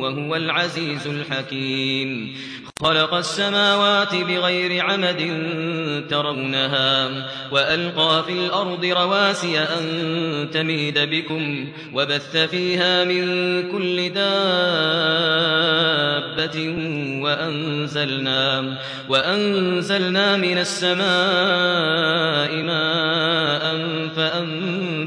وهو العزيز الحكيم. خلق السماوات بغير عمد ترونها وألقى في الأرض رواسي أن تميد بكم وبث فيها من كل دابة وأنزلنا, وأنزلنا من السماء ماء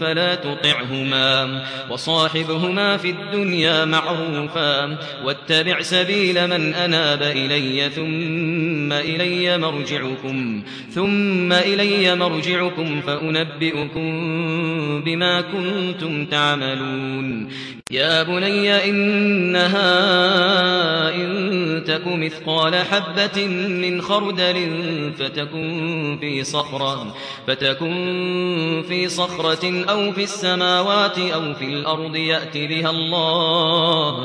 فلا تطعهما وصاحبهما في الدنيا معروفا واتبع سبيل من أناب إلي ثم إلي مرجعكم ثم إلي مرجعكم فأنبئكم بما كنتم تعملون يا بني إنها إن تك مثقال حبة من خردل فتكن في صخرة فتكن في صخرة أو في السماوات أو في الأرض يأتي بها الله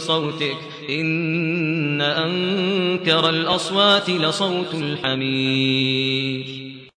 صوتك إن أنكر الأصوات لصوت الحمير.